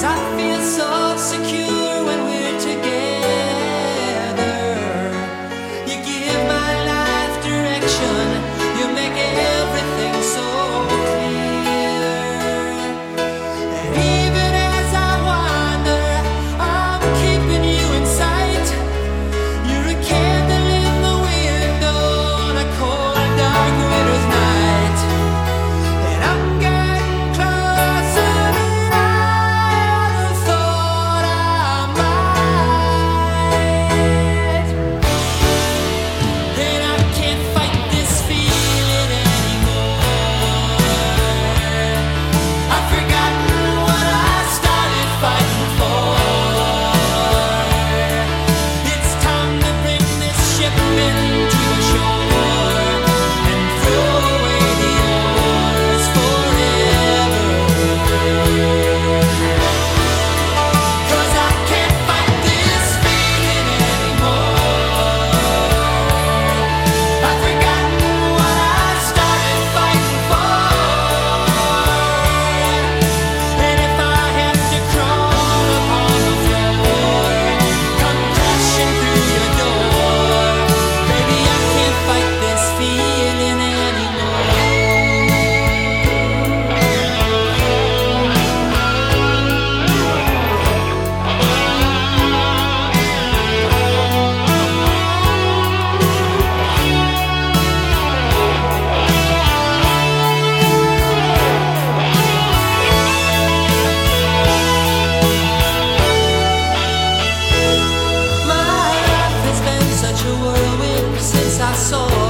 I feel so secure soul.